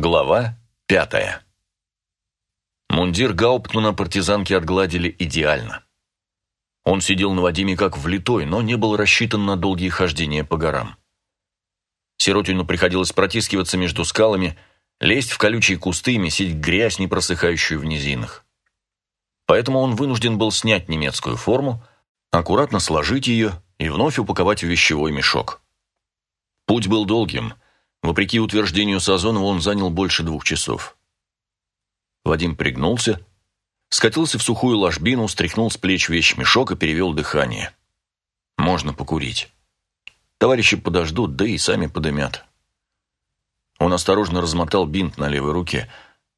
Глава пятая. Мундир Гауптмана партизанки отгладили идеально. Он сидел на Вадиме как влитой, но не был рассчитан на долгие хождения по горам. Сиротину приходилось протискиваться между скалами, лезть в колючие кусты и месить грязь, не просыхающую в низинах. Поэтому он вынужден был снять немецкую форму, аккуратно сложить ее и вновь упаковать в вещевой мешок. Путь был долгим – Вопреки утверждению Сазонова, он занял больше двух часов. Вадим пригнулся, скатился в сухую ложбину, стряхнул с плеч вещмешок и перевел дыхание. Можно покурить. Товарищи подождут, да и сами подымят. Он осторожно размотал бинт на левой руке.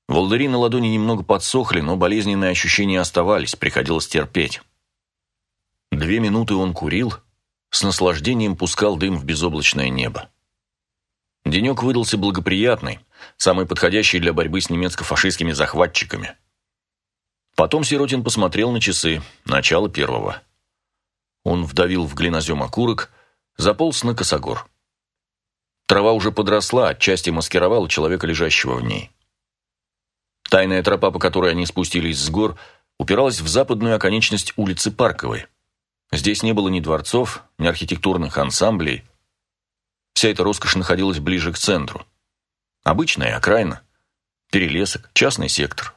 Волдыри на ладони немного подсохли, но болезненные ощущения оставались, приходилось терпеть. Две минуты он курил, с наслаждением пускал дым в безоблачное небо. Денек выдался благоприятный, самый подходящий для борьбы с немецко-фашистскими захватчиками. Потом Сиротин посмотрел на часы, начало первого. Он вдавил в глинозем окурок, заполз на косогор. Трава уже подросла, отчасти маскировала человека, лежащего в ней. Тайная тропа, по которой они спустились с гор, упиралась в западную оконечность улицы Парковой. Здесь не было ни дворцов, ни архитектурных ансамблей, Вся эта роскошь находилась ближе к центру. Обычная окраина, перелесок, частный сектор.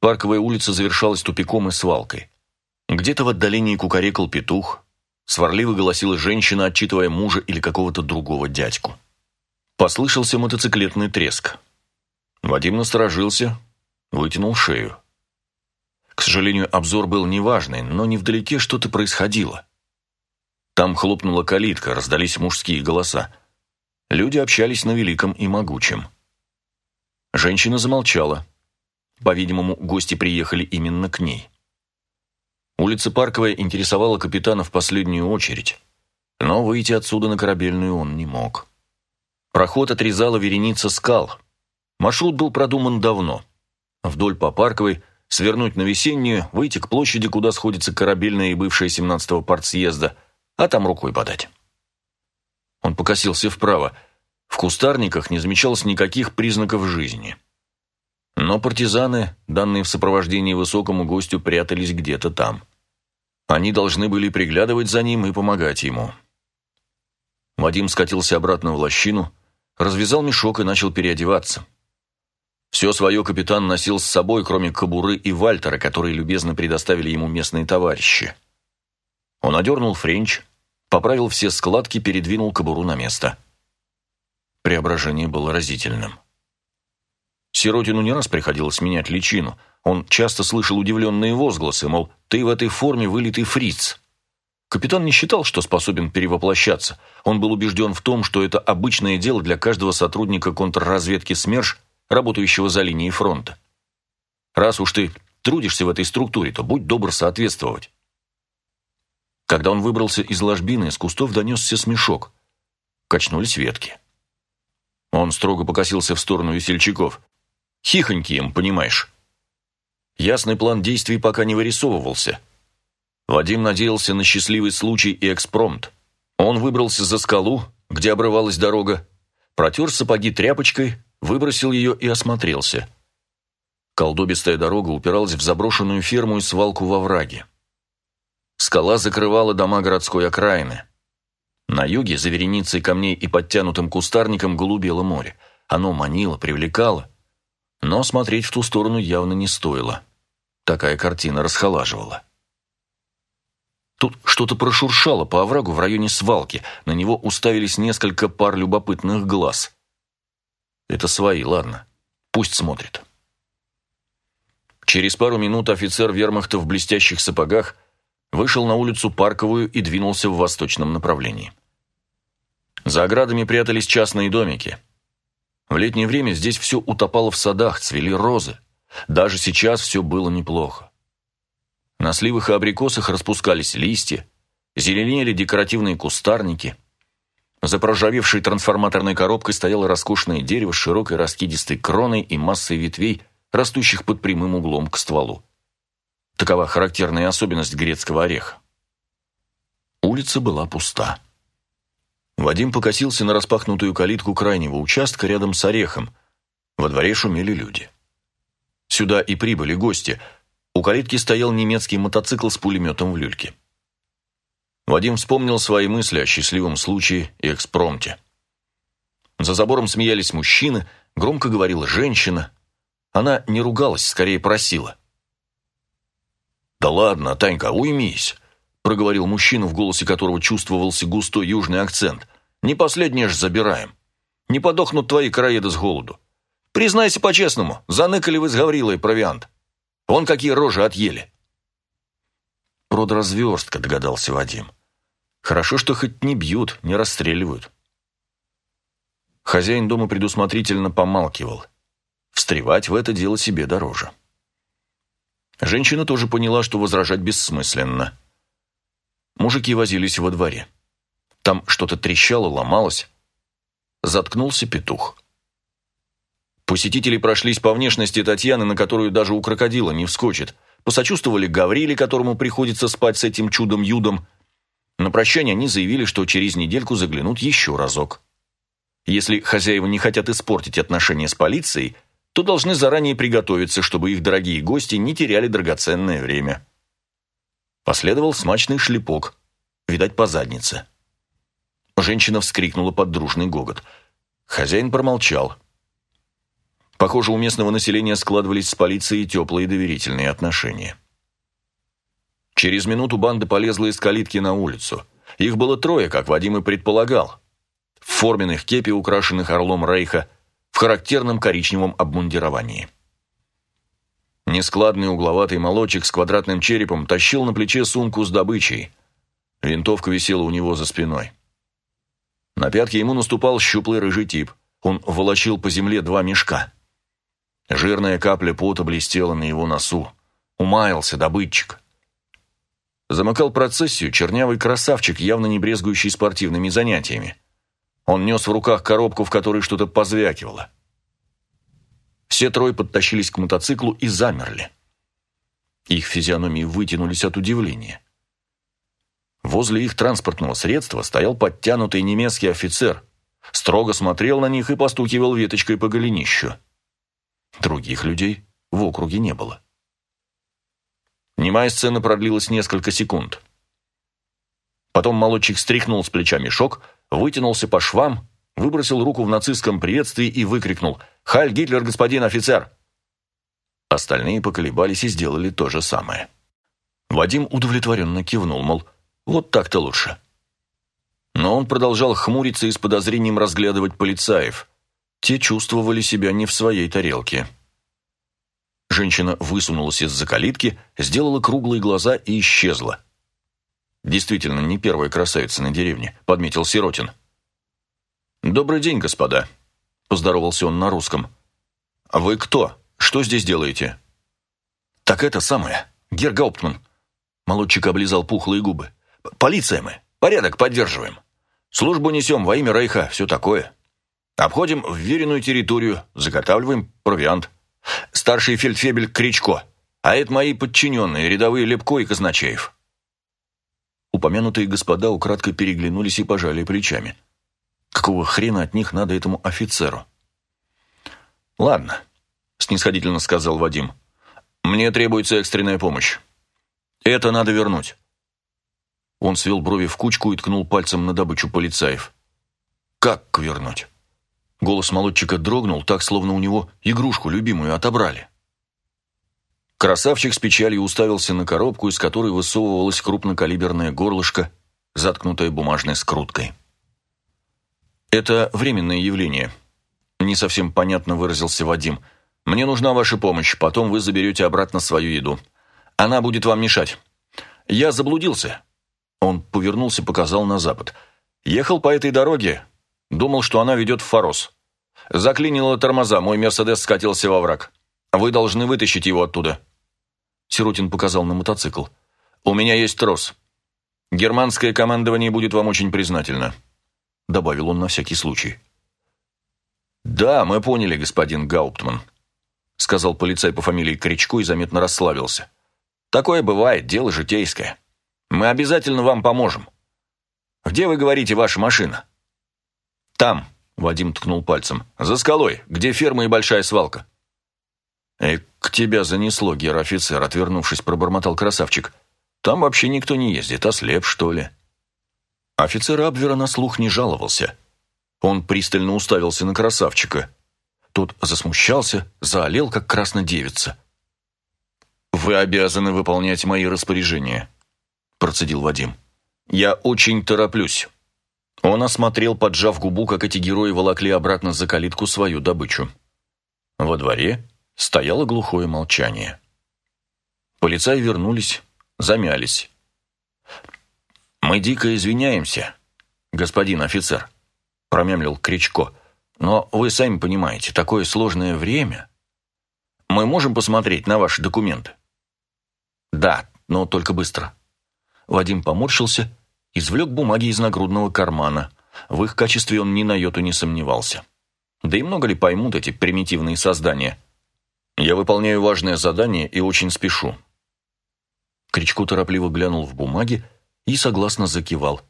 Парковая улица завершалась тупиком и свалкой. Где-то в отдалении кукарекал петух, сварливо голосила женщина, отчитывая мужа или какого-то другого дядьку. Послышался мотоциклетный треск. Вадим насторожился, вытянул шею. К сожалению, обзор был неважный, но невдалеке что-то происходило. Там хлопнула калитка, раздались мужские голоса. Люди общались на великом и могучем. Женщина замолчала. По-видимому, гости приехали именно к ней. Улица Парковая интересовала капитана в последнюю очередь, но выйти отсюда на корабельную он не мог. Проход отрезала вереница скал. Маршрут был продуман давно. Вдоль по Парковой свернуть на весеннюю, выйти к площади, куда сходится корабельная и бывшая 17-го партсъезда – а там рукой подать. Он покосился вправо. В кустарниках не замечалось никаких признаков жизни. Но партизаны, данные в сопровождении высокому гостю, прятались где-то там. Они должны были приглядывать за ним и помогать ему. Вадим скатился обратно в лощину, развязал мешок и начал переодеваться. Все свое капитан носил с собой, кроме кобуры и вальтера, которые любезно предоставили ему местные товарищи. Он одернул френч, поправил все складки, передвинул кобуру на место. Преображение было разительным. Сиротину не раз приходилось менять личину. Он часто слышал удивленные возгласы, мол, «ты в этой форме вылитый фриц». Капитан не считал, что способен перевоплощаться. Он был убежден в том, что это обычное дело для каждого сотрудника контрразведки СМЕРШ, работающего за линией фронта. Раз уж ты трудишься в этой структуре, то будь добр соответствовать. Когда он выбрался из ложбины, из кустов донесся смешок. Качнулись ветки. Он строго покосился в сторону весельчаков. Хихоньки им, понимаешь. Ясный план действий пока не вырисовывался. Вадим надеялся на счастливый случай и экспромт. Он выбрался за скалу, где обрывалась дорога, протер сапоги тряпочкой, выбросил ее и осмотрелся. Колдобистая дорога упиралась в заброшенную ферму и свалку во враге. Скала закрывала дома городской окраины. На юге, за вереницей камней и подтянутым кустарником, голубело море. Оно манило, привлекало. Но смотреть в ту сторону явно не стоило. Такая картина расхолаживала. Тут что-то прошуршало по оврагу в районе свалки. На него уставились несколько пар любопытных глаз. Это свои, ладно. Пусть смотрит. Через пару минут офицер вермахта в блестящих сапогах вышел на улицу Парковую и двинулся в восточном направлении. За оградами прятались частные домики. В летнее время здесь все утопало в садах, цвели розы. Даже сейчас все было неплохо. На сливах и абрикосах распускались листья, зеленели декоративные кустарники. За проржавевшей трансформаторной коробкой стояло роскошное дерево с широкой раскидистой кроной и массой ветвей, растущих под прямым углом к стволу. Такова характерная особенность грецкого ореха. Улица была пуста. Вадим покосился на распахнутую калитку крайнего участка рядом с орехом. Во дворе шумели люди. Сюда и прибыли гости. У калитки стоял немецкий мотоцикл с пулеметом в люльке. Вадим вспомнил свои мысли о счастливом случае и экспромте. За забором смеялись мужчины, громко говорила женщина. Она не ругалась, скорее просила. «Да ладно, Танька, уймись», — проговорил мужчина, в голосе которого чувствовался густой южный акцент. «Не последнее ж забираем. Не подохнут твои краеды с голоду. Признайся по-честному, заныкали вы с Гаврилой провиант. Вон какие рожи отъели». «Продразверстка», — догадался Вадим. «Хорошо, что хоть не бьют, не расстреливают». Хозяин дома предусмотрительно помалкивал. Встревать в это дело себе дороже. Женщина тоже поняла, что возражать бессмысленно. Мужики возились во дворе. Там что-то трещало, ломалось. Заткнулся петух. Посетители прошлись по внешности Татьяны, на которую даже у крокодила не вскочит. Посочувствовали Гавриле, которому приходится спать с этим чудом-юдом. На прощание они заявили, что через недельку заглянут еще разок. Если хозяева не хотят испортить отношения с полицией, то должны заранее приготовиться, чтобы их дорогие гости не теряли драгоценное время. Последовал смачный шлепок, видать, по заднице. Женщина вскрикнула под дружный гогот. Хозяин промолчал. Похоже, у местного населения складывались с полицией теплые доверительные отношения. Через минуту банда полезла из калитки на улицу. Их было трое, как Вадим и предполагал в форменных кепи, украшенных орлом Рейха, в характерном коричневом обмундировании. Нескладный угловатый молочек с квадратным черепом тащил на плече сумку с добычей. Винтовка висела у него за спиной. На пятки ему наступал щуплый рыжий тип. Он волочил по земле два мешка. Жирная капля пота блестела на его носу. Умаялся добытчик. Замыкал процессию чернявый красавчик, явно не брезгующий спортивными занятиями. Он нес в руках коробку, в которой что-то позвякивало. Все трое подтащились к мотоциклу и замерли. Их физиономии вытянулись от удивления. Возле их транспортного средства стоял подтянутый немецкий офицер, строго смотрел на них и постукивал веточкой по голенищу. Других людей в округе не было. Немая сцена продлилась несколько секунд. Потом молодчик стряхнул с плеча мешок, вытянулся по швам, выбросил руку в нацистском приветствии и выкрикнул «Халь Гитлер, господин офицер!». Остальные поколебались и сделали то же самое. Вадим удовлетворенно кивнул, мол, вот так-то лучше. Но он продолжал хмуриться и с подозрением разглядывать полицаев. Те чувствовали себя не в своей тарелке. Женщина высунулась из-за калитки, сделала круглые глаза и исчезла. Действительно, не первая красавица на деревне, подметил Сиротин. «Добрый день, господа», – поздоровался он на русском. «А вы кто? Что здесь делаете?» «Так это самое, Гер Гауптман». Молодчик облизал пухлые губы. «Полиция мы. Порядок поддерживаем. Службу несем во имя Рейха, все такое. Обходим вверенную территорию, заготавливаем провиант. Старший фельдфебель Кричко, а это мои подчиненные, рядовые Лепко и Казначеев. Упомянутые господа украдкой переглянулись и пожали плечами. Какого хрена от них надо этому офицеру? «Ладно», — снисходительно сказал Вадим. «Мне требуется экстренная помощь. Это надо вернуть». Он свел брови в кучку и ткнул пальцем на добычу полицаев. «Как вернуть?» Голос молодчика дрогнул, так, словно у него игрушку любимую отобрали. Красавчик с печалью уставился на коробку, из которой высовывалось крупнокалиберное горлышко, заткнутое бумажной скруткой. «Это временное явление», — не совсем понятно выразился Вадим. «Мне нужна ваша помощь, потом вы заберете обратно свою еду. Она будет вам мешать. Я заблудился». Он повернулся, показал на запад. «Ехал по этой дороге. Думал, что она ведет в Форос. Заклинило тормоза, мой Мерседес скатился во враг. Вы должны вытащить его оттуда». Сиротин показал на мотоцикл. «У меня есть трос. Германское командование будет вам очень признательно», добавил он на всякий случай. «Да, мы поняли, господин Гауптман», сказал полицай по фамилии Кричко и заметно расслабился. «Такое бывает, дело житейское. Мы обязательно вам поможем. Где, вы говорите, ваша машина?» «Там», Вадим ткнул пальцем. «За скалой, где ферма и большая свалка». «Эк, к тебя занесло, гер-офицер», — отвернувшись, пробормотал красавчик. «Там вообще никто не ездит, ослеп, что ли?» Офицер Абвера на слух не жаловался. Он пристально уставился на красавчика. Тот засмущался, заолел, как краснодевица. «Вы обязаны выполнять мои распоряжения», — процедил Вадим. «Я очень тороплюсь». Он осмотрел, поджав губу, как эти герои волокли обратно за калитку свою добычу. Во дворе стояло глухое молчание. Полицаи вернулись, замялись. «Мы дико извиняемся, господин офицер», — промямлил Кричко. «Но вы сами понимаете, такое сложное время. Мы можем посмотреть на ваши документы?» «Да, но только быстро». Вадим поморщился, извлек бумаги из нагрудного кармана. В их качестве он ни на йоту не сомневался. Да и много ли поймут эти примитивные создания? «Я выполняю важное задание и очень спешу». Кричко торопливо глянул в бумаги, и согласно закивал.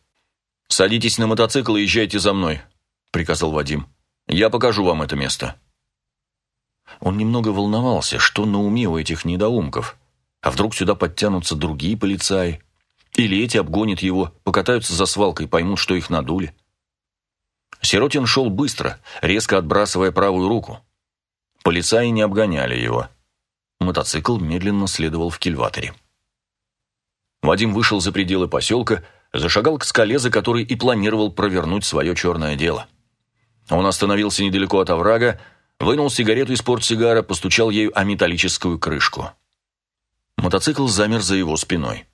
«Садитесь на мотоцикл и езжайте за мной», — приказал Вадим. «Я покажу вам это место». Он немного волновался, что на уме у этих недоумков. А вдруг сюда подтянутся другие полицаи? Или эти обгонят его, покатаются за свалкой, поймут, что их надули? Сиротин шел быстро, резко отбрасывая правую руку. Полицаи не обгоняли его. Мотоцикл медленно следовал в кильваторе. Вадим вышел за пределы поселка, зашагал к скале, за которой и планировал провернуть свое черное дело. Он остановился недалеко от оврага, вынул сигарету из портсигара, постучал ею о металлическую крышку. Мотоцикл замер за его спиной.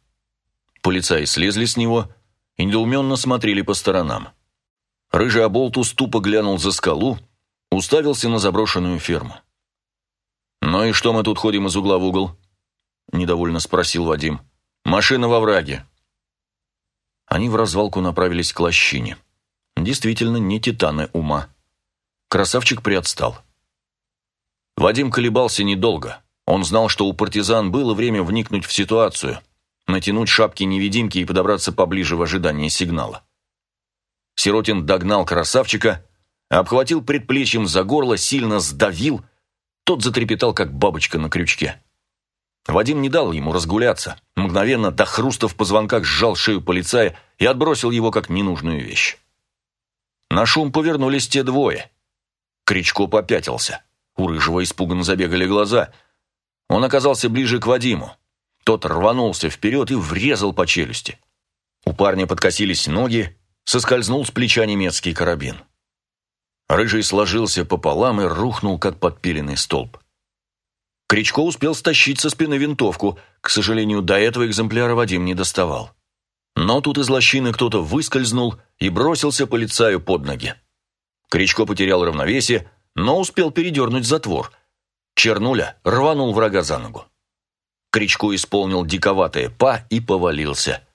Полицаи слезли с него и недоуменно смотрели по сторонам. Рыжий оболтус тупо глянул за скалу, уставился на заброшенную ферму. «Ну и что мы тут ходим из угла в угол?» – недовольно спросил Вадим. «Машина во враге». Они в развалку направились к лощине. Действительно, не титаны ума. Красавчик приотстал. Вадим колебался недолго. Он знал, что у партизан было время вникнуть в ситуацию, натянуть шапки-невидимки и подобраться поближе в ожидании сигнала. Сиротин догнал красавчика, обхватил предплечьем за горло, сильно сдавил, тот затрепетал, как бабочка на крючке. Вадим не дал ему разгуляться, мгновенно до хруста в позвонках сжал шею полицая и отбросил его как ненужную вещь. На шум повернулись те двое. Кричко попятился. У Рыжего испуганно забегали глаза. Он оказался ближе к Вадиму. Тот рванулся вперед и врезал по челюсти. У парня подкосились ноги, соскользнул с плеча немецкий карабин. Рыжий сложился пополам и рухнул, как подпиленный столб. Кричко успел стащить со спины винтовку. К сожалению, до этого экземпляра Вадим не доставал. Но тут из лощины кто-то выскользнул и бросился полицаю под ноги. Кричко потерял равновесие, но успел передернуть затвор. Чернуля рванул врага за ногу. Кричко исполнил диковатое «па» и повалился.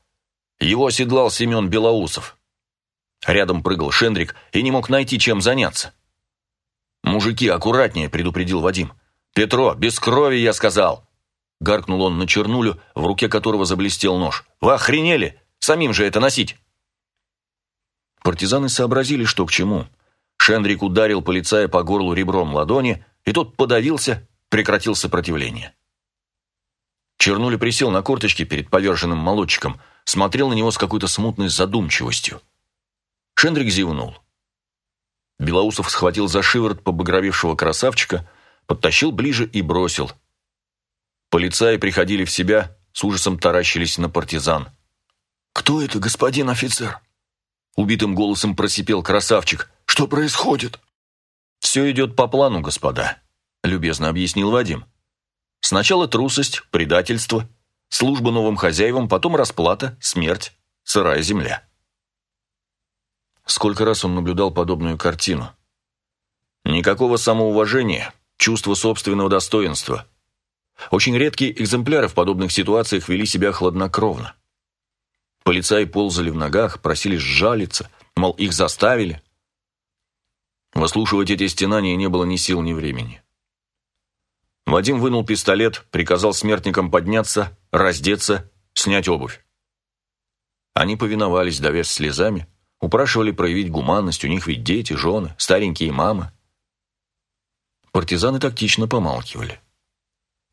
Его оседлал Семен Белоусов. Рядом прыгал Шендрик и не мог найти, чем заняться. «Мужики, аккуратнее», — предупредил Вадим. «Петро, без крови, я сказал!» Гаркнул он на чернулю, в руке которого заблестел нож. «Вы охренели? Самим же это носить!» Партизаны сообразили, что к чему. Шендрик ударил полицая по горлу ребром ладони, и тот подавился, прекратил сопротивление. Чернуля присел на корточки перед поверженным молодчиком, смотрел на него с какой-то смутной задумчивостью. Шендрик зевнул. Белоусов схватил за шиворот побагровевшего красавчика, подтащил ближе и бросил. Полицаи приходили в себя, с ужасом таращились на партизан. «Кто это, господин офицер?» Убитым голосом просипел красавчик. «Что происходит?» «Все идет по плану, господа», — любезно объяснил Вадим. «Сначала трусость, предательство, служба новым хозяевам, потом расплата, смерть, сырая земля». Сколько раз он наблюдал подобную картину. Никакого самоуважения, чувства собственного достоинства. Очень редкие экземпляры в подобных ситуациях вели себя хладнокровно. Полицаи ползали в ногах, просили сжалиться, мол, их заставили. Выслушивать эти стенания не было ни сил, ни времени. Вадим вынул пистолет, приказал смертникам подняться, раздеться, снять обувь. Они повиновались, давясь слезами, Упрашивали проявить гуманность, у них ведь дети, жены, старенькие мамы. Партизаны тактично помалкивали.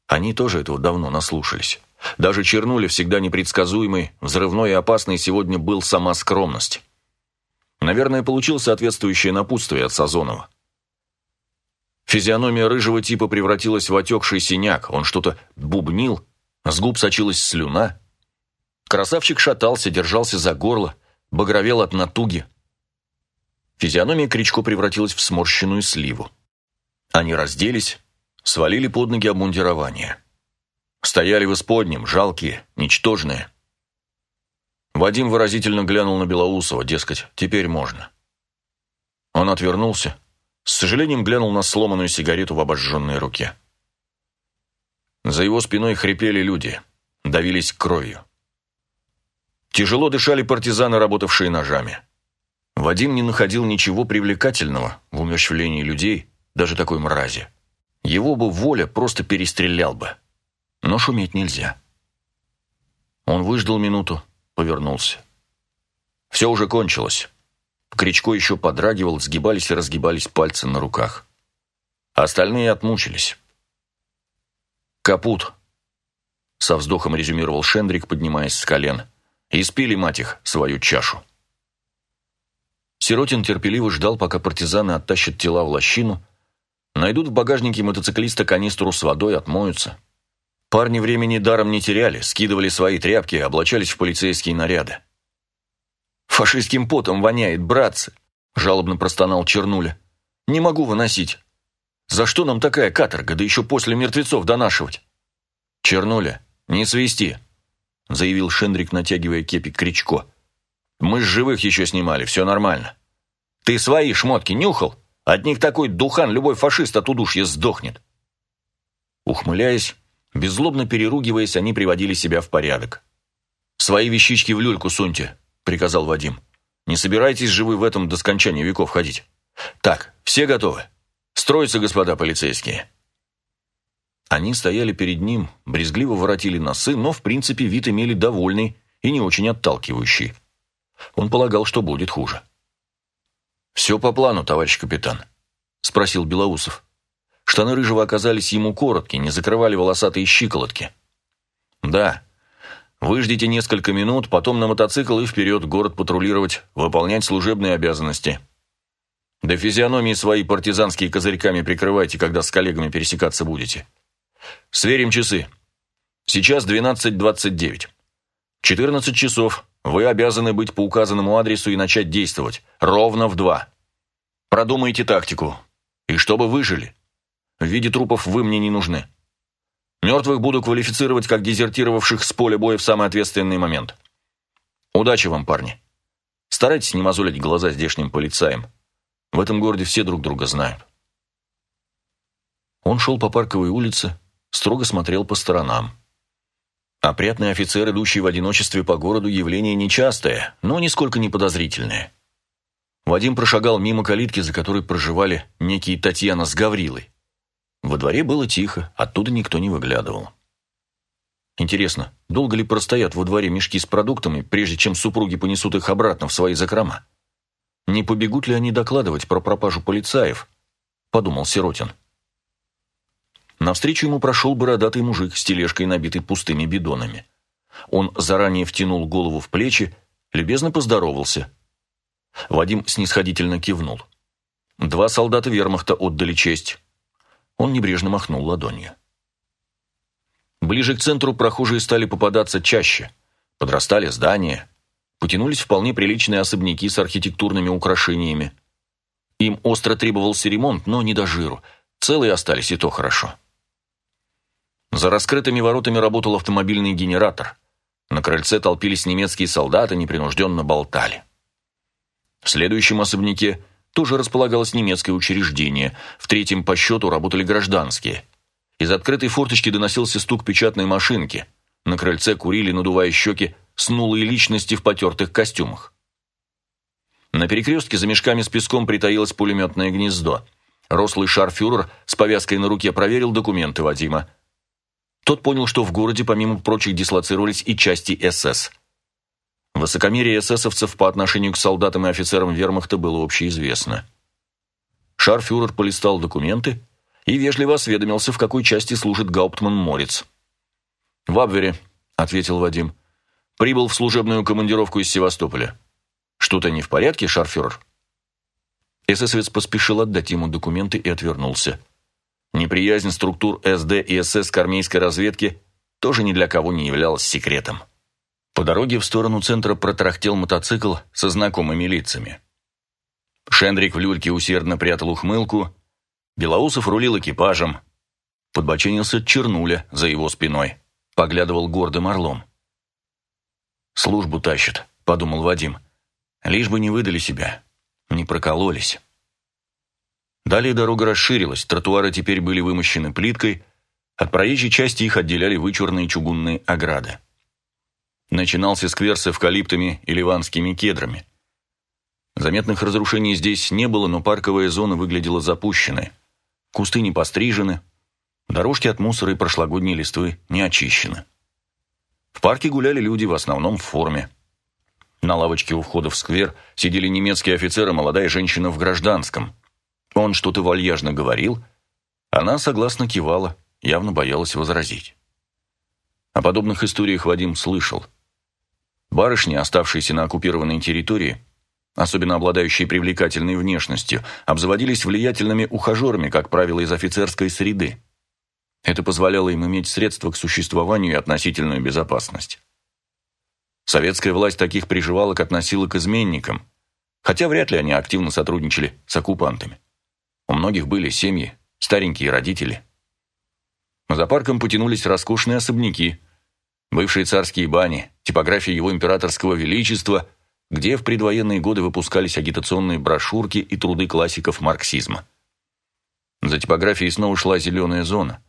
Они тоже этого давно наслушались. Даже Чернули, всегда непредсказуемый, взрывной и опасный, сегодня был сама скромность. Наверное, получил соответствующее напутствие от Сазонова. Физиономия рыжего типа превратилась в отекший синяк, он что-то бубнил, с губ сочилась слюна. Красавчик шатался, держался за горло, багровел от натуги. Физиономия Кричко превратилась в сморщенную сливу. Они разделись, свалили под ноги обмундирование. Стояли в исподнем, жалкие, ничтожные. Вадим выразительно глянул на Белоусова, дескать, теперь можно. Он отвернулся, с сожалением глянул на сломанную сигарету в обожженной руке. За его спиной хрипели люди, давились кровью. Тяжело дышали партизаны, работавшие ножами. Вадим не находил ничего привлекательного в умерщвлении людей, даже такой мрази. Его бы воля просто перестрелял бы но шуметь нельзя. Он выждал минуту, повернулся. Все уже кончилось. Кричко еще подрагивал, сгибались и разгибались пальцы на руках. Остальные отмучились. «Капут», — со вздохом резюмировал Шендрик, поднимаясь с колен. «И спили, мать их, свою чашу». Сиротин терпеливо ждал, пока партизаны оттащат тела в лощину, найдут в багажнике мотоциклиста канистру с водой, отмоются. Парни времени даром не теряли, скидывали свои тряпки, облачались в полицейские наряды. «Фашистским потом воняет, братцы!» – жалобно простонал Чернуля. «Не могу выносить. За что нам такая каторга, да еще после мертвецов донашивать?» «Чернуля, не свисти!» – заявил Шендрик, натягивая кепик Кричко. «Мы с живых еще снимали, все нормально. Ты свои шмотки нюхал? От них такой духан любой фашист от удушья сдохнет!» Ухмыляясь, Беззлобно переругиваясь, они приводили себя в порядок. «Свои вещички в люльку суньте», — приказал Вадим. «Не собирайтесь же вы в этом до скончания веков ходить. Так, все готовы? Строятся, господа полицейские». Они стояли перед ним, брезгливо воротили носы, но, в принципе, вид имели довольный и не очень отталкивающий. Он полагал, что будет хуже. «Все по плану, товарищ капитан», — спросил Белоусов. Штаны рыжего оказались ему короткие, не закрывали волосатые щиколотки. «Да. Выждите несколько минут, потом на мотоцикл и вперед город патрулировать, выполнять служебные обязанности. Да физиономии свои партизанские козырьками прикрывайте, когда с коллегами пересекаться будете. Сверим часы. Сейчас 12.29. 14 часов. Вы обязаны быть по указанному адресу и начать действовать. Ровно в два. Продумайте тактику. И чтобы выжили. В виде трупов вы мне не нужны. Мертвых буду квалифицировать как дезертировавших с поля боя в самый ответственный момент. Удачи вам, парни. Старайтесь не мозолить глаза здешним полицаям. В этом городе все друг друга знают. Он шел по парковой улице, строго смотрел по сторонам. Опрятный офицер, идущий в одиночестве по городу, явление нечастое, но нисколько не подозрительное. Вадим прошагал мимо калитки, за которой проживали некие Татьяна с Гаврилой. Во дворе было тихо, оттуда никто не выглядывал. Интересно, долго ли простоят во дворе мешки с продуктами, прежде чем супруги понесут их обратно в свои закрома? Не побегут ли они докладывать про пропажу полицаев? Подумал Сиротин. Навстречу ему прошел бородатый мужик с тележкой, набитой пустыми бидонами. Он заранее втянул голову в плечи, любезно поздоровался. Вадим снисходительно кивнул. Два солдата вермахта отдали честь. Он небрежно махнул ладонью. Ближе к центру прохожие стали попадаться чаще. Подрастали здания. Потянулись вполне приличные особняки с архитектурными украшениями. Им остро требовался ремонт, но не до жиру. Целые остались, и то хорошо. За раскрытыми воротами работал автомобильный генератор. На крыльце толпились немецкие солдаты, непринужденно болтали. В следующем особняке тоже располагалось немецкое учреждение, в третьем по счету работали гражданские. Из открытой форточки доносился стук печатной машинки. На крыльце курили, надувая щеки, снулые личности в потертых костюмах. На перекрестке за мешками с песком притаилось пулеметное гнездо. Рослый шарфюрер с повязкой на руке проверил документы Вадима. Тот понял, что в городе, помимо прочих, дислоцировались и части СС. Высокомерие эсэсовцев по отношению к солдатам и офицерам вермахта было общеизвестно. Шарфюрер полистал документы и вежливо осведомился, в какой части служит Гауптман Морец. «В Абвере», — ответил Вадим. «Прибыл в служебную командировку из Севастополя. Что-то не в порядке, шарфюрер?» Эсэсовец поспешил отдать ему документы и отвернулся. Неприязнь структур СД и СС к армейской разведке тоже ни для кого не являлась секретом. По дороге в сторону центра протарахтел мотоцикл со знакомыми лицами. Шендрик в люльке усердно прятал ухмылку, Белоусов рулил экипажем. Подбоченился Чернуля за его спиной, поглядывал гордым орлом. «Службу тащат», — подумал Вадим. «Лишь бы не выдали себя, не прокололись». Далее дорога расширилась, тротуары теперь были вымощены плиткой, от проезжей части их отделяли вычурные чугунные ограды. Начинался сквер с эвкалиптами и ливанскими кедрами. Заметных разрушений здесь не было, но парковая зона выглядела запущенной. Кусты не пострижены, дорожки от мусора и прошлогодней листвы не очищены. В парке гуляли люди, в основном в форме. На лавочке у входа в сквер сидели немецкие офицеры, молодая женщина в гражданском. Он что-то вальяжно говорил, она согласно кивала, явно боялась возразить. О подобных историях Вадим слышал. Барышни, оставшиеся на оккупированной территории, особенно обладающие привлекательной внешностью, обзаводились влиятельными ухажерами, как правило, из офицерской среды. Это позволяло им иметь средства к существованию и относительную безопасность. Советская власть таких приживалок относила к изменникам, хотя вряд ли они активно сотрудничали с оккупантами. У многих были семьи, старенькие родители. За парком потянулись роскошные особняки, бывшие царские бани, типография его императорского величества, где в предвоенные годы выпускались агитационные брошюрки и труды классиков марксизма. За типографией снова шла зеленая зона.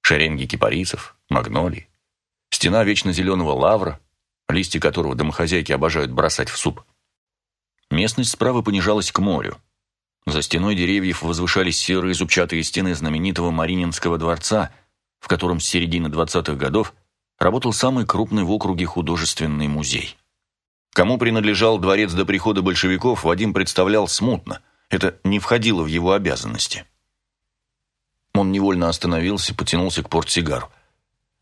Шеренги кипарисов, магнолий, стена вечно зеленого лавра, листья которого домохозяйки обожают бросать в суп. Местность справа понижалась к морю. За стеной деревьев возвышались серые зубчатые стены знаменитого Марининского дворца, в котором с середины 20-х годов работал самый крупный в округе художественный музей. Кому принадлежал дворец до прихода большевиков, Вадим представлял смутно. Это не входило в его обязанности. Он невольно остановился, потянулся к портсигару.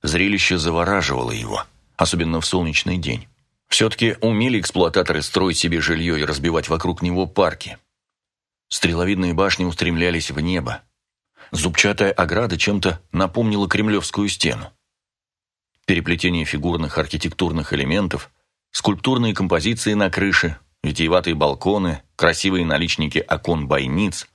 Зрелище завораживало его, особенно в солнечный день. Все-таки умели эксплуататоры строить себе жилье и разбивать вокруг него парки. Стреловидные башни устремлялись в небо. Зубчатая ограда чем-то напомнила кремлевскую стену. Переплетение фигурных архитектурных элементов, скульптурные композиции на крыше, витиеватые балконы, красивые наличники окон бойниц.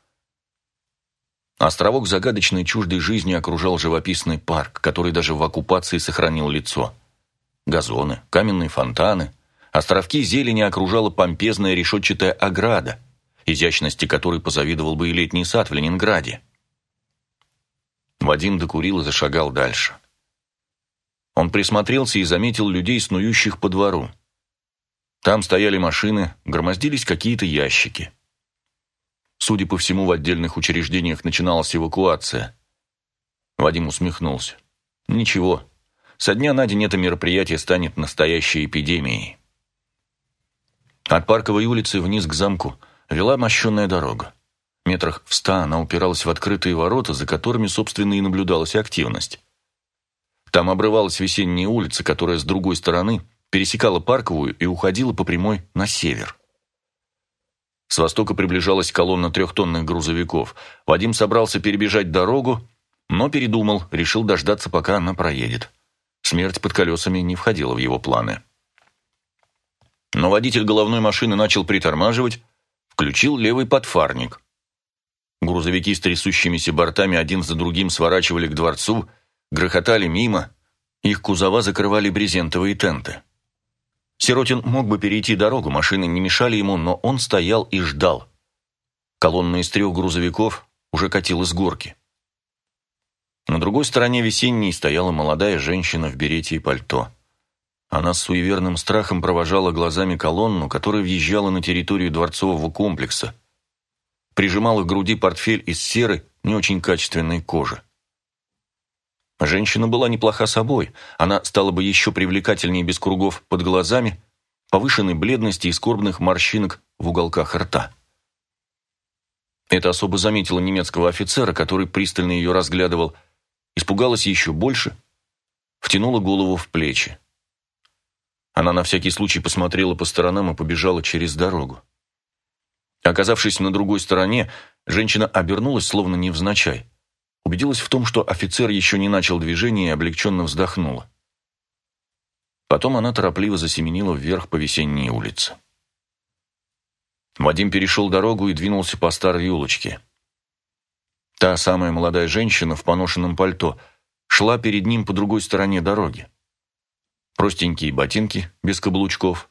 Островок загадочной чуждой жизни окружал живописный парк, который даже в оккупации сохранил лицо. Газоны, каменные фонтаны, островки зелени окружала помпезная решетчатая ограда – изящности которой позавидовал бы и летний сад в Ленинграде. Вадим докурил и зашагал дальше. Он присмотрелся и заметил людей, снующих по двору. Там стояли машины, громоздились какие-то ящики. Судя по всему, в отдельных учреждениях начиналась эвакуация. Вадим усмехнулся. Ничего, со дня на день это мероприятие станет настоящей эпидемией. От Парковой улицы вниз к замку – вела мощенная дорога. Метрах в ста она упиралась в открытые ворота, за которыми, собственно, и наблюдалась активность. Там обрывалась весенняя улица, которая с другой стороны пересекала Парковую и уходила по прямой на север. С востока приближалась колонна трехтонных грузовиков. Вадим собрался перебежать дорогу, но передумал, решил дождаться, пока она проедет. Смерть под колесами не входила в его планы. Но водитель головной машины начал притормаживать, Включил левый подфарник. Грузовики с трясущимися бортами один за другим сворачивали к дворцу, грохотали мимо, их кузова закрывали брезентовые тенты. Сиротин мог бы перейти дорогу, машины не мешали ему, но он стоял и ждал. Колонна из трех грузовиков уже катила с горки. На другой стороне весенней стояла молодая женщина в берете и пальто. Она с суеверным страхом провожала глазами колонну, которая въезжала на территорию дворцового комплекса. Прижимала к груди портфель из серой, не очень качественной кожи. Женщина была неплоха собой. Она стала бы еще привлекательнее без кругов под глазами, повышенной бледности и скорбных морщинок в уголках рта. Это особо заметила немецкого офицера, который пристально ее разглядывал, испугалась еще больше, втянула голову в плечи. Она на всякий случай посмотрела по сторонам и побежала через дорогу. Оказавшись на другой стороне, женщина обернулась, словно невзначай. Убедилась в том, что офицер еще не начал движение и облегченно вздохнула. Потом она торопливо засеменила вверх по весенней улице. Вадим перешел дорогу и двинулся по старой улочке. Та самая молодая женщина в поношенном пальто шла перед ним по другой стороне дороги. Простенькие ботинки, без каблучков.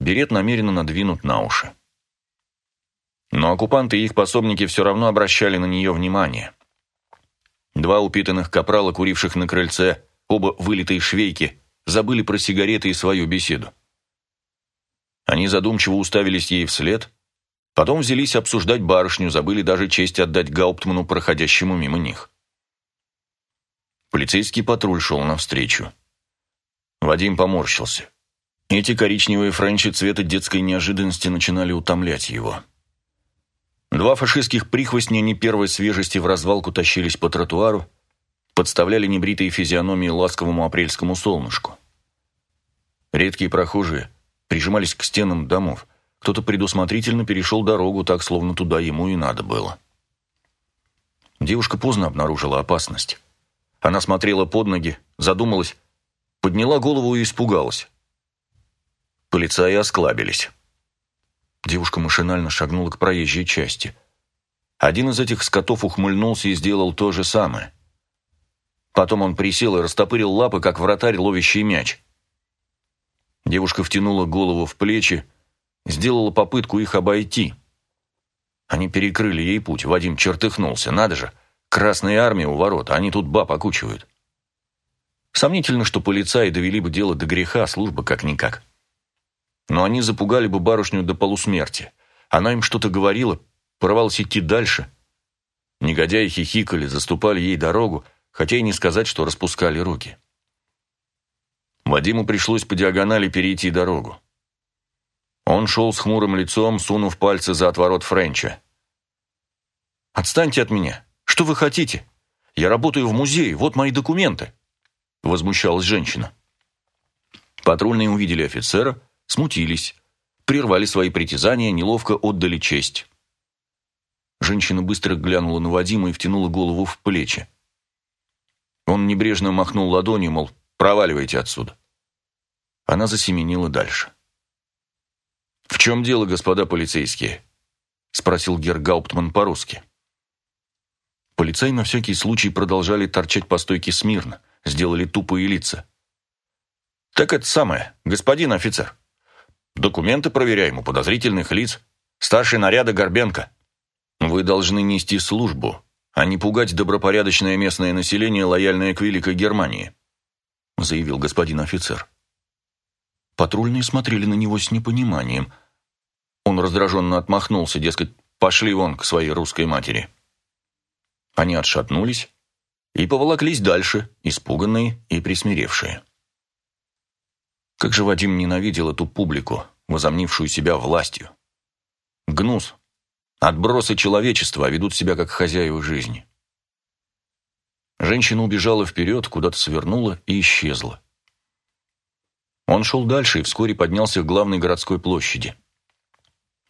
Берет намеренно надвинут на уши. Но оккупанты и их пособники все равно обращали на нее внимание. Два упитанных капрала, куривших на крыльце, оба вылитые швейки, забыли про сигареты и свою беседу. Они задумчиво уставились ей вслед, потом взялись обсуждать барышню, забыли даже честь отдать Гауптману, проходящему мимо них. Полицейский патруль шел навстречу. Вадим поморщился. Эти коричневые френчи цвета детской неожиданности начинали утомлять его. Два фашистских прихвостня не первой свежести в развалку тащились по тротуару, подставляли небритые физиономии ласковому апрельскому солнышку. Редкие прохожие прижимались к стенам домов. Кто-то предусмотрительно перешел дорогу так, словно туда ему и надо было. Девушка поздно обнаружила опасность. Она смотрела под ноги, задумалась, подняла голову и испугалась. Полицаи осклабились. Девушка машинально шагнула к проезжей части. Один из этих скотов ухмыльнулся и сделал то же самое. Потом он присел и растопырил лапы, как вратарь, ловящий мяч. Девушка втянула голову в плечи, сделала попытку их обойти. Они перекрыли ей путь. Вадим чертыхнулся. Надо же, Красная армия у ворот, они тут баб окучивают. Сомнительно, что полицаи довели бы дело до греха, служба как-никак. Но они запугали бы барышню до полусмерти. Она им что-то говорила, порвалась идти дальше. Негодяи хихикали, заступали ей дорогу, хотя и не сказать, что распускали руки. Вадиму пришлось по диагонали перейти дорогу. Он шел с хмурым лицом, сунув пальцы за отворот Френча. «Отстаньте от меня! Что вы хотите? Я работаю в музее, вот мои документы!» Возмущалась женщина. Патрульные увидели офицера, смутились, прервали свои притязания, неловко отдали честь. Женщина быстро глянула на Вадима и втянула голову в плечи. Он небрежно махнул ладонью, мол, проваливайте отсюда. Она засеменила дальше. «В чем дело, господа полицейские?» — спросил Гергауптман по-русски. Полицаи на всякий случай продолжали торчать по стойке смирно, сделали тупые лица. «Так это самое, господин офицер», Документы проверяем у подозрительных лиц. Старший наряда Горбенко. Вы должны нести службу, а не пугать добропорядочное местное население, лояльное к Великой Германии», заявил господин офицер. Патрульные смотрели на него с непониманием. Он раздраженно отмахнулся, дескать, пошли вон к своей русской матери. Они отшатнулись и поволоклись дальше, испуганные и присмиревшие. Как же Вадим ненавидел эту публику, возомнившую себя властью. Гнус. Отбросы человечества ведут себя как хозяева жизни. Женщина убежала вперед, куда-то свернула и исчезла. Он шел дальше и вскоре поднялся к главной городской площади.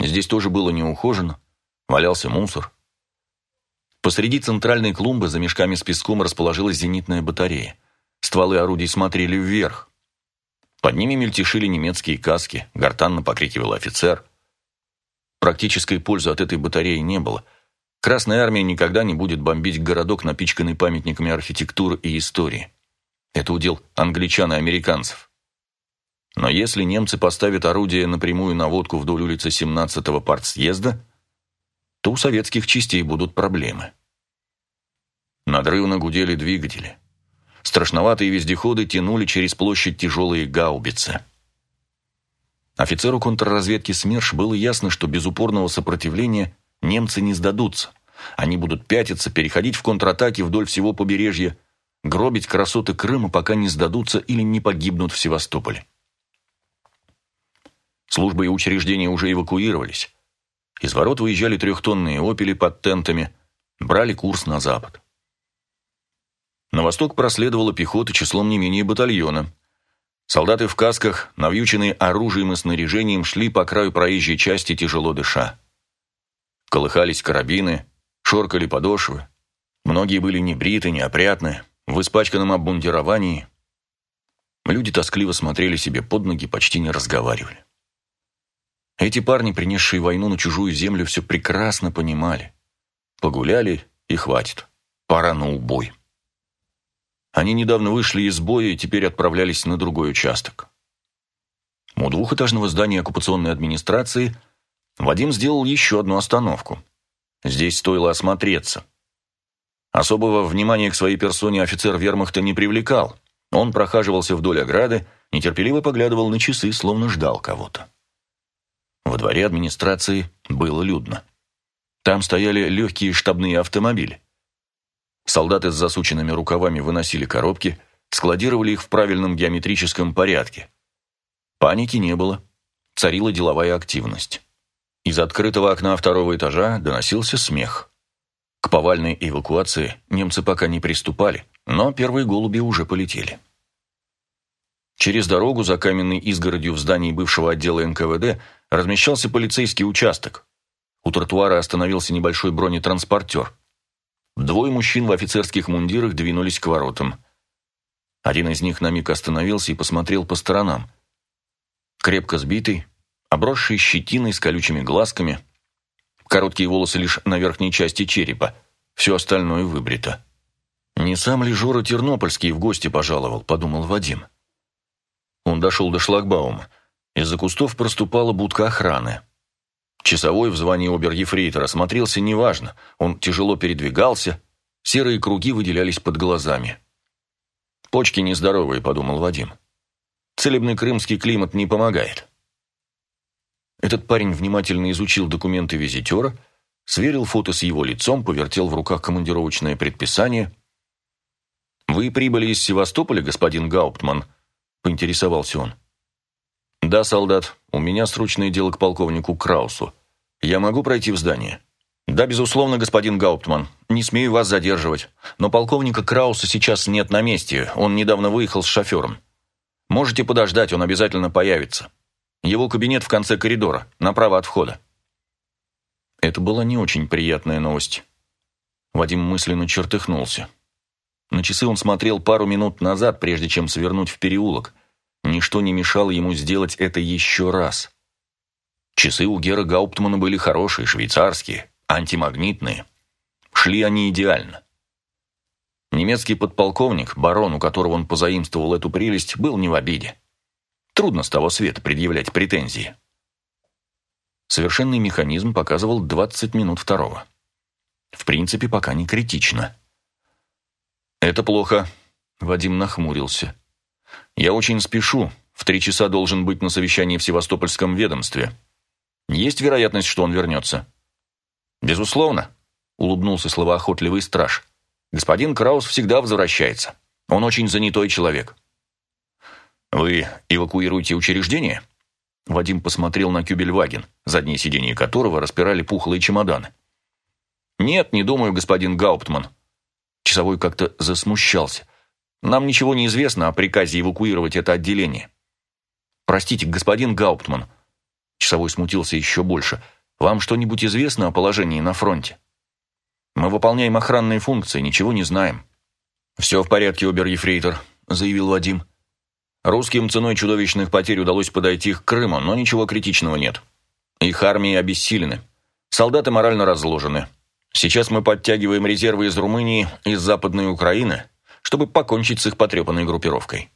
Здесь тоже было неухожено, валялся мусор. Посреди центральной клумбы за мешками с песком расположилась зенитная батарея. Стволы орудий смотрели вверх, под ними мельтешили немецкие каски, гортанно покрикивал офицер. Практической пользы от этой батареи не было. Красная армия никогда не будет бомбить городок, напичканный памятниками архитектуры и истории. Это удел англичан и американцев. Но если немцы поставят орудие напрямую на водку вдоль улицы 17-го партсъезда, то у советских частей будут проблемы. Надрывно гудели двигатели. Страшноватые вездеходы тянули через площадь тяжелые гаубицы. Офицеру контрразведки СМЕРШ было ясно, что без упорного сопротивления немцы не сдадутся. Они будут пятиться, переходить в контратаки вдоль всего побережья, гробить красоты Крыма, пока не сдадутся или не погибнут в Севастополе. Службы и учреждения уже эвакуировались. Из ворот выезжали трехтонные «Опели» под тентами, брали курс на запад. На восток проследовала пехота числом не менее батальона. Солдаты в касках, навьюченные оружием и снаряжением, шли по краю проезжей части, тяжело дыша. Колыхались карабины, шоркали подошвы. Многие были небриты, неопрятны, в испачканном обмундировании. Люди тоскливо смотрели себе под ноги, почти не разговаривали. Эти парни, принесшие войну на чужую землю, все прекрасно понимали. Погуляли и хватит. Пора на убой. Они недавно вышли из боя и теперь отправлялись на другой участок. У двухэтажного здания оккупационной администрации Вадим сделал еще одну остановку. Здесь стоило осмотреться. Особого внимания к своей персоне офицер вермахта не привлекал. Он прохаживался вдоль ограды, нетерпеливо поглядывал на часы, словно ждал кого-то. Во дворе администрации было людно. Там стояли легкие штабные автомобили. Солдаты с засученными рукавами выносили коробки, складировали их в правильном геометрическом порядке. Паники не было. Царила деловая активность. Из открытого окна второго этажа доносился смех. К повальной эвакуации немцы пока не приступали, но первые голуби уже полетели. Через дорогу за каменной изгородью в здании бывшего отдела НКВД размещался полицейский участок. У тротуара остановился небольшой бронетранспортер. Двое мужчин в офицерских мундирах двинулись к воротам. Один из них на миг остановился и посмотрел по сторонам. Крепко сбитый, обросший щетиной с колючими глазками, короткие волосы лишь на верхней части черепа, все остальное выбрито. «Не сам ли Жора Тернопольский в гости пожаловал?» – подумал Вадим. Он дошел до шлагбаума. Из-за кустов проступала будка охраны. Часовой в звании обер-ефрейтора смотрелся неважно, он тяжело передвигался, серые круги выделялись под глазами. «Почки нездоровые», — подумал Вадим. «Целебный крымский климат не помогает». Этот парень внимательно изучил документы визитера, сверил фото с его лицом, повертел в руках командировочное предписание. «Вы прибыли из Севастополя, господин Гауптман?» — поинтересовался он. «Да, солдат, у меня срочное дело к полковнику Краусу. Я могу пройти в здание?» «Да, безусловно, господин Гауптман. Не смею вас задерживать. Но полковника Крауса сейчас нет на месте. Он недавно выехал с шофером. Можете подождать, он обязательно появится. Его кабинет в конце коридора, направо от входа». Это была не очень приятная новость. Вадим мысленно чертыхнулся. На часы он смотрел пару минут назад, прежде чем свернуть в переулок. Ничто не мешало ему сделать это еще раз. Часы у Гера Гауптмана были хорошие, швейцарские, антимагнитные. Шли они идеально. Немецкий подполковник, барон, у которого он позаимствовал эту прелесть, был не в обиде. Трудно с того света предъявлять претензии. Совершенный механизм показывал 20 минут второго. В принципе, пока не критично. «Это плохо», — Вадим нахмурился. «Я очень спешу. В три часа должен быть на совещании в Севастопольском ведомстве. Есть вероятность, что он вернется?» «Безусловно», — улыбнулся словоохотливый страж. «Господин Краус всегда возвращается. Он очень занятой человек». «Вы эвакуируете учреждение?» Вадим посмотрел на Кюбельваген, задние сиденья которого распирали пухлые чемоданы. «Нет, не думаю, господин Гауптман». Часовой как-то засмущался. Нам ничего не известно о приказе эвакуировать это отделение. Простите, господин Гауптман. Часовой смутился еще больше. Вам что-нибудь известно о положении на фронте? Мы выполняем охранные функции, ничего не знаем. Все в порядке, обер-ефрейтор, заявил Вадим. Русским ценой чудовищных потерь удалось подойти к Крыму, но ничего критичного нет. Их армии обессилены. Солдаты морально разложены. Сейчас мы подтягиваем резервы из Румынии, из Западной Украины, чтобы покончить с их потрепанной группировкой.